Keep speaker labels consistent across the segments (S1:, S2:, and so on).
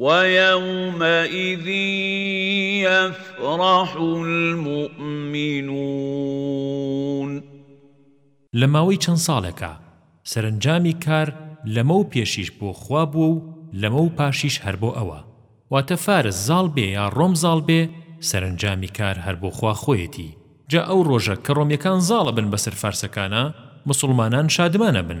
S1: وَیَوْمَئِذٍ یَفْرَحُ الْمُؤْمِنُونَ.
S2: لە ماوەی چەند ساڵێکا سەرەنجامی کار لەمەو پێشیش بۆ خوا بووە و لەمەو پاشیش هەر بۆ ئەوە واتە فارس زاڵ بێ یا ڕۆم زاڵ بێ سەرەنجامی کار هەر بۆ خوا خۆیەتی جا ئەو ڕۆژە کە ڕۆمیەکان زاڵ ئەبن بەسەر
S1: فارسەکانا موسوڵمانان شادمان ئەبن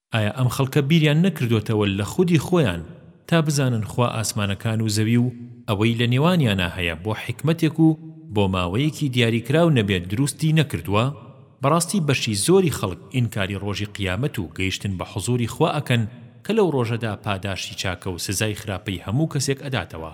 S2: ئایا ئەم خەڵکە بیریان نەکردۆتەوە لە خودی خۆیان تا بزانن خوا ئاسمانەکان و زەوی و ئەوەی لە نێوانیانا هەیە بۆ حیکمەتێک و بۆ ماوەیەکی دیاری کراو نەبێت دروستی نەکردووە؟ بەڕاستی بەشی زۆری خەڵک ئینکاری ڕۆژی قیامەت و گەیشتن بە حزوری خوا ئەکەن کە لەو ڕۆژەدا پاداشتی چاکە و سزای خراپەی هەموو کەسێک ئەداتەوە.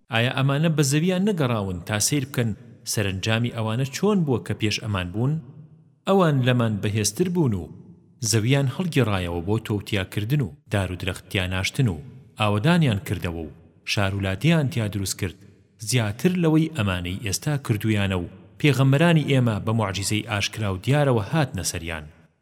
S2: ئایا ئەمانە بە زەوییان نەگەڕاون تا سەیر بکەن سەرەنجامی ئەوانە چۆن بووە کە پێش ئەمان بوون؟ ئەوان لەمان بەهێزتر بوون و زەوییان هەڵگێڕایەوە بۆ تۆوتیاکردن و دار و درەخت تیا ناشتن و ئاوەدانیان کردەوە و شار و لادێیان تیا دروست کرد زیاتر لەوەی ئەمانەی ئێستا کردوویانە و پێغەمبەرانی ئێمە بە موعجیزەی ئاشکرا و دیارەوە هاتنە سەریان.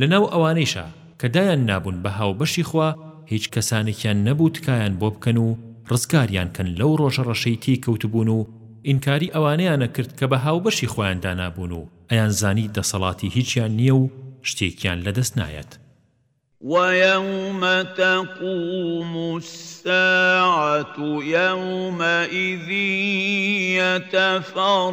S2: لە ناو ئەوانەیشا کە دایان نابوون بە هاوبەشی خوا هیچ کەسانێکیان نەبوو تکایان بۆ بکەن و ڕزگاریان کەن لەو ڕۆژە ڕەشەی تێی کەوتبوون و ئینکاری ئەوانەیان ئەکرد کە بە هاوبەشی خوایان دانابوون و ئەیانزانی دەسەڵاتی هیچیان نییە و شتێکیان لە دەست نایەت.
S1: وَیَوْمَ تَقُومُ السَّاعَةُ یَوْمَئِذٍ یَتَفَرَّقُونَ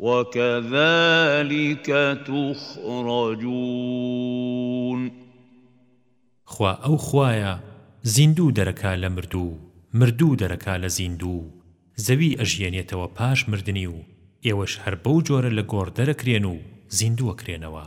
S1: وکذلک تخرجون.
S2: خوا ئەو خوایە زیندوو دەرەکا لە مردوو، مردوو دەرەکا لە زیندوو، زەوی ئەژیێنێتەوە پاش مردنی و ئێوەش هەر بەو جۆرە لە گۆڕ دەرەکرێن و
S1: زیندووەکرێنەوە.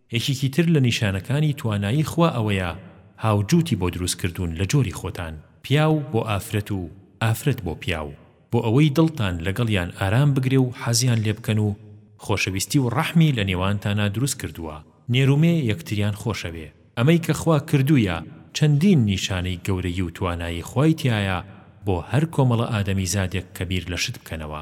S2: یەکێکی تر لە نیشانەکانی توانایی خوا ئەوەیە هاوجووتی بۆ دروست کردوون لە جۆری خۆتان، پیاو بۆ ئافرەت و ئافرەت بۆ پیاو، بۆ ئەوەی دڵتان لەگەڵیان ئارام بگرێ و حەزیان لێ بکەن و خۆشەویستی و ڕەحمی لە نێوانتانا دروست کردووە، نێرومێ یەکتریان خۆشەوێ، ئەمەی کە خوا کردوویە چەندین نیشانەی گەورەی و توانایی خوای تیایە بۆ هەر کۆمەڵە ئادەمیزادێک کە بیر لە شت بکەنەوە.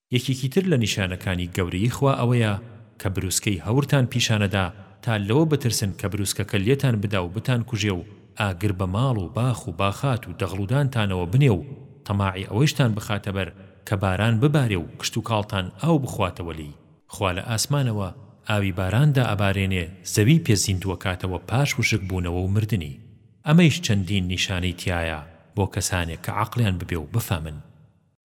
S2: یەکێکی تر لە نیشانەکانی گەورەیی خوا ئەوەیە کە بروسکەی هەورتان پیشانەدا تا لەوە بترسن کە بروسکەکە لێتان بدا و بتانکوژێ و ئاگر بە ماڵ و باخ و باخات و دەغڵودانتانەوە بنێ و تەماعی ئەوەیشتان بخاتە بەر کە باران ببارێ و کشتوکاڵتان ئاو بخواتەوە لێی. خوا لە ئاسمانەوە ئاوی باران دائەبارێنێ زەوی پێ زیندووەکاتەوە پاش وشک بوونەوە و مردنی. ئەمەیش چەندین نیشانەی تیایە بۆ کەسانێ کە عەقڵیان ببێ و بفەمن.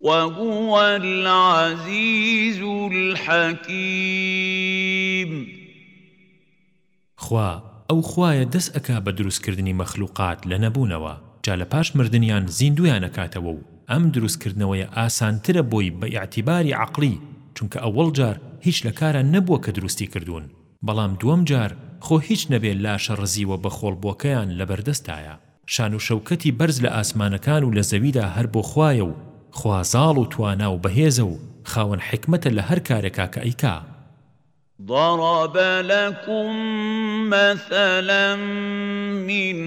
S1: وهو العزیز الحکیم.
S2: خوا ئەو خوایە دەس ئەکا بە دروست کردنی مەخلوقات لە نەبوونەوە جا لە پاش مردنیان زیندوویان ئەکاتەوە و ئەم دروست کردنەوەیە ئاسان ترە بۆی بە ئیعتیباری عەقڵی چونکە ئەوەڵ جار هیچ لە کارا نەبووە کە دروستی کردوون بەڵام دووەم جار خۆ هیچ نەبێ لاشە ڕزیوە بە خۆڵ بۆکەیان لە بەردەستایە شان و شەوکەتی بەرز لە ئاسمانەکان و لە زەویدا هەر بۆ خوایە و خوا زاڵ و توانا و بەهێزە و خاوەن حیکمەتە لە هەر کارێکا کە ئەیکا.
S1: ضرب لكم مثلا من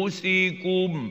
S1: أنفسكم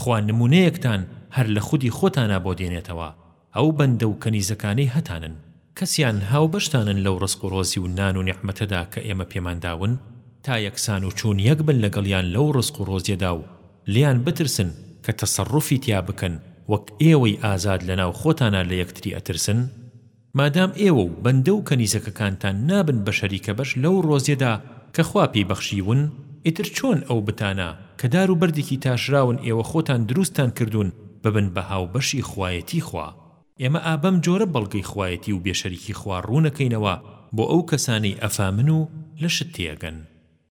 S2: خوا نموونەیەکتان هەر لە خودی خۆتانا بۆ دێنێتەوە، ئەو بەندە و کەنیزەکانەی هەتانن، کەسیان هاوبەشتانن لەو ڕزق و ڕۆزی و نان و نیعمەتەدا کە ئێمە پێمان داون، تا یەکسان و چوون یەک بن لەگەڵیان لەو ڕزق و ڕۆزیەدا و لێیان بترسن کە تەسەڕوفی تیا بکەن وەک ئێوەی ئازاد لەناو خۆتانا لە یەکتری ئەترسن؟ مادام ئێوە و بەندە و کەنیزەکەکانتان نابن بە شەریکە بەش لەو ڕۆزیەدا کە خوا پێی بەخشیوون، ئیتر چۆن ئەو بتانە کە دار و بەردێکی تاشراون ئێوە خۆتان دروستتان کردوون ببن بە هاوبەشی خوایەتی خوا؟ ئێمە ئا بەم جۆرە بەڵگەی خوایەتی و بێ شەریکی خوا ڕوونەکەینەوە بۆ ئەو کەسانەی ئەفامن و لە شت
S1: تێئەگەن.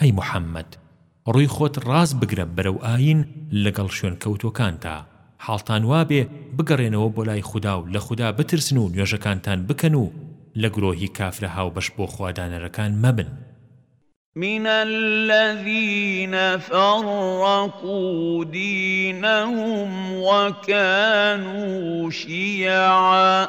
S2: ئەی محمد ڕووی خۆت ڕاست بگرە بەرەو ئایین لەگەڵ شوێنکەوتوەکانتا حاڵتان وابێ بگەڕێنەوە بۆ لای خوداو لە خودا بترسن و نوێژەکانتان بکەن و لە گرۆهی کافرە هاوبەش بۆ خوا دانەرەکان مەبن.
S1: من الذين فرقوا دينهم وكانوا شيعا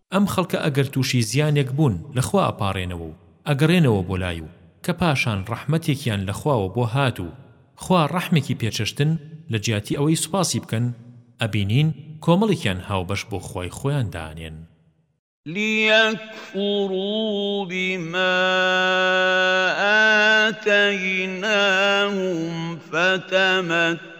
S2: ئەم خەڵکە ئەگەر تووشی زیانێک بوون لە خوا ئەپاڕێنەوە و ئەگەڕێنەوە بۆ لای و کە پاشان ڕەحمەتێکیان لە خواوە بۆ هات و خوا ڕەحمێکی پێ چەشتن لە جیاتی ئەوەی سوپاسی بکەن ئەبینین کۆمەڵێکیان هاوبەش بۆ خوای خۆیان دانێن.
S1: لیەکفوڕوو بما ئاتەیناهم فەتەمەتتەعوو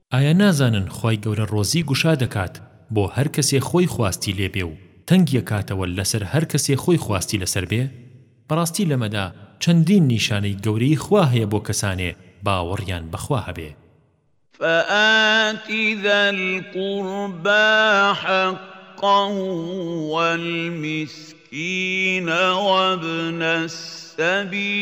S2: ئایا نازانن خوای گەورە ڕۆزی گوشا دەکات بۆ هەر کەسێ خۆی خواستی لێ بێ و تەنگی ئەکاتەوە لەسەر هەر کەسێ خۆی خواستی لەسەر بێ؟ بەڕاستی لەمەدا چەندین نیشانەی گەورەی خوا هەیە بۆ کەسانێ باوەڕیان بە خوا هەبێ.
S1: فآت ذا القربی حقه والمسکین وابن
S2: السبیل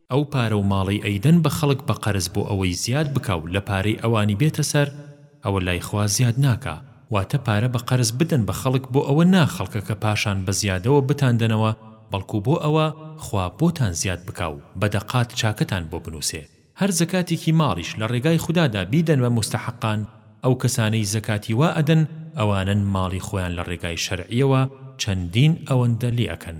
S2: ئەو پارە و ماڵەی ئەیدەن بە خەڵک بە قەرز بۆ ئەوەی زیاد بکا و لە پارەی ئەوانی بێتە سەر، ئەوە لای خوا زیاد ناکا، واتە پارە بە قەرز بدەن بە خەڵک بۆ ئەوە نا خەڵکەکە پاشان بە زیادەوە بتاندەنەوە بەڵکو بۆ ئەوە خوا بۆتان زیاد بکا و بە دەقات چاکەتان بۆ بنووسێ، هەر زەکاتێکی ماڵیش لە ڕێگای خودادا بیدەن بە موستەحەقان، ئەو کەسانەی زەکاتی وا ئەدەن ئەوانەن ماڵی خۆیان لە ڕێگای شەرعیەوە چەندین ئەوەندە لێ ئەکەن.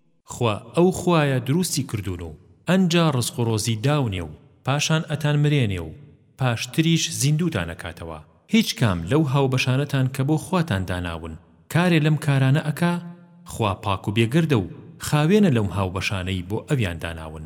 S2: خوا ئەو خوایە دروستی کردوون و ئەنجا ڕزق و ڕۆزی داونێ و پاشان ئەتان مرێنێ و پاش تریش زیندووتان ئەکاتەوە هیچ کام لەو هاوبەشانەتان کە بۆ خواتان داناون کارێ لەم کارانە ئەکا؟ خوا پاک و بێگەردە و خاوێنە لەوم هاوبەشانەی بۆ ئەویان داناون.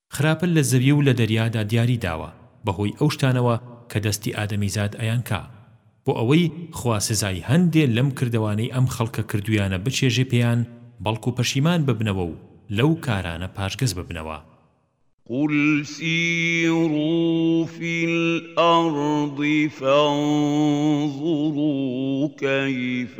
S2: خراپە لە زەوی و لە دەریادا دیاری داوە بەهۆی ئەو شتانەوە کە دەستی ئادەمیزاد ئەیانکا بۆ ئەوەی خوا سزای هەندێ لەم کردەوانەی ئەم خەڵکە کردویانە بچێژێ پێیان بەڵکو پەشیمان ببنەوە و لەو کارانە پاشگەز ببنەوە.
S1: قل سیرو فی الارض فانظرو کیف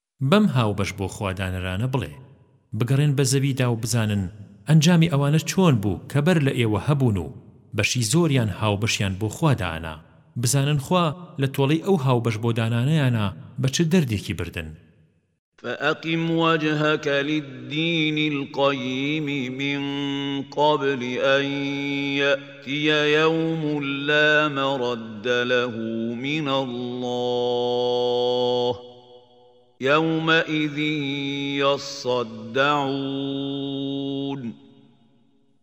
S2: بەم هاوبەش بۆ خوا دانەرانە بڵێ، بگەڕێن بە زەویدا و بزانن ئەنجامی ئەوانە چۆن بوو کە بەر لە ئێوە هەبوون و بەشی زۆریان هاوبەشیان بۆ خوا دانا، بزانن خوا لە تۆڵەی ئەو هاوبەش بۆ دانانیانە بە چ دەردێکی بردن. فأقم وجهك للدين القيم من قبل أن يأتي يوم لا مرد له من الله یومئذ یصدعون.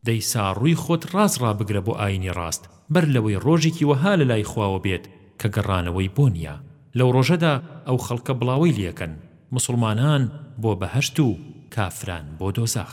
S1: دەی سا ڕووی خۆت ڕاست ڕابگرە بۆ ئاینی ڕاست بەر لەوەی ڕۆژێکی وەها لە لای خواوە بێت کە گەڕانەوەی بۆ نیە لەو ڕۆژەدا ئەو خەڵکە بڵاوەی لێکەن موسڵمانان بۆ بەهەشت و کافران بۆ دۆزەخ.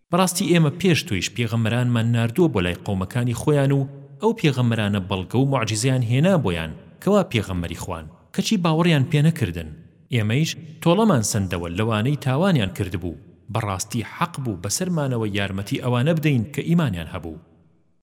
S1: بەڕاستی ئێمە پێش تۆیش پێغەمبەرانمان ناردووە بۆ لای قەومەکانی خۆیان و ئەو پێغەمبەرانە بەڵگە و موعجیزەیان هێنا بۆیان کەوا پێغەمبەری خوان، کەچی باوەڕیان پێنەکردن، ئێمەیش تۆڵەمان سەندەوە لەوانەی تاوانیان کردبوو، بەڕاستی حەق بوو بەسەرمانەوە یارمەتی ئەوانە بدەین کە ئیمانیان هەبوو.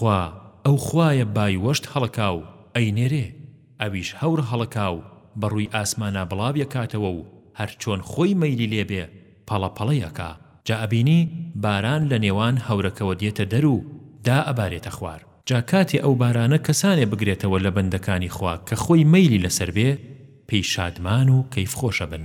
S1: خوا ئەو خوایە بای وەشت هەڵکاو ئەینێرێ ئەویش هەور هەڵکاو بە ڕووی ئاسمانا بڵاوی ئەکاتەوە و هەر چۆن خۆی مەیلی لێ بێ پەڵە پەڵەی ئەکا جا ئەبینی باران لە نێوان هەورەکەوە دێتە دەر و دا ئەبارێتە خوار جا کاتێ ئەو بارانە کەسانێ بگرێتەوە لە بەندەکانی خوا کە خۆی مەیلی لەسەر بێ پێی شادمان و کەیف خۆش ئەبن.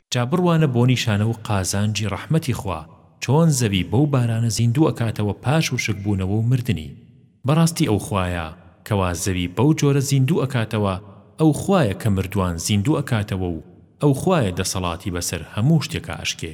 S2: جا بڕوانە بۆنی شانەو قازانجی ڕەحمەتی خوا چۆن زەوی بەو بارانە زیندوو ئەکاتەوە پاش وشک بوونەوە و مردنی بەڕاستی ئەو خوایە کەوا زەوی بەو جۆرە زیندوو ئەکاتەوە ئەو خوایە کە مردووان زیندوو ئەکاتەوە و ئەو خوایە دەسەڵاتی بەسەر هەموو شتێکا ئەشکێ.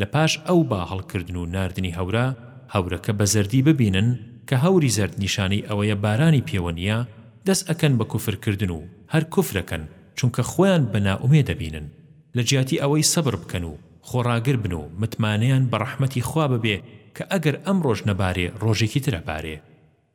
S2: لە پاش ئەو با هەڵکردن و ناردنی هەورە، هەورەکە بە زەردی ببینن کە هەوری زەرد نیشانەی ئەوەیە بارانی پێوە نیە، دەس ئەکەن بە کوفر کردن و هەر کوفر ئەکەن چونکە خۆیان بە نائومێد ئەبینن لە جیاتی ئەوەی سەبر بکەن و خۆڕاگر بن و متمانەیان بە ڕەحمەتی خوا ببێ کە ئەگەر ئەمڕۆش نەبارێ ڕۆژێکی
S1: تر ئەبارێ.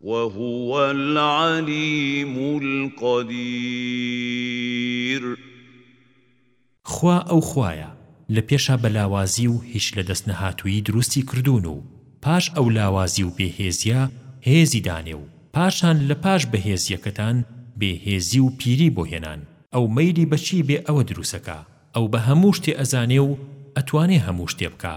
S1: وهو العلیم القدیر.
S2: خوا ئەو خوایە لە پێشا بە لاوازی و هیچ لە دەست نەهاتوویی دروستی کردوون و پاش ئەو لاوازی و بێ هێزیە هێزی دانێ و پاشان لە پاش بە هێزیەکەتان بێ هێزی و پیری بۆ هێنان ئەو مەیلی بە چی بێ ئەوە دروسەکا ئەو بە هەموو شتێ ئەزانێ و ئەتوانێ هەموو شتێ
S1: بکا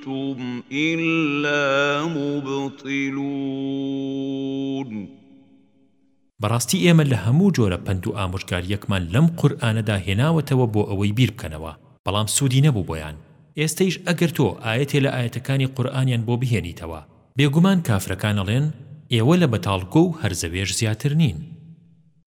S1: أنتم إلا مبطلون
S2: بەڕاستی ئێمە لە هەموو جۆرە پەند و ئامۆژگارییەکمان لەم قورئانەدا هێناوەتەوە بۆ ئەوەی بیربکەنەوە بەڵام سوودی نەبوو بۆیان ئێستەیش ئەگەر تۆ ئایەتێ لە ئایەتەکانی قورئانیان بۆ بهێنیتەوە بێگومان کافرەکان ئەڵێن ئێوە لە بەتاڵگۆ و هەرزەوێش زیاتر نین.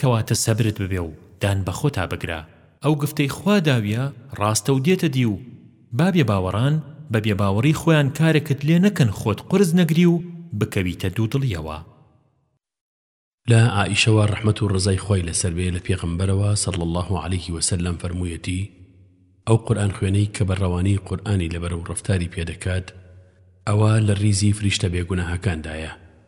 S2: کەواتە سەبرت ببێ و دان بەخۆتا بگرە ئەو گفتەی خوا داویە ڕاستە و دێتە دی و با بێباوەڕان بە بێباوەڕی خۆیان کارێکت لێ نەکەن خۆت قورس نەگری و بکەویتە دوودڵیەوە.
S3: لە عائیشەوە ڕەحمەت و ڕەزای خوای لەسەر بێ لە پێغەمبەرەوە صلی اللە علیە وسلم فەرموویەتی، ئەو قورئان خوێنەی کە بە ڕەوانی قورئانی لەبەرو ڕەفتاری پێدەکات ئەوا لە ڕیزی فریشتە
S4: بێگوناهەکاندایە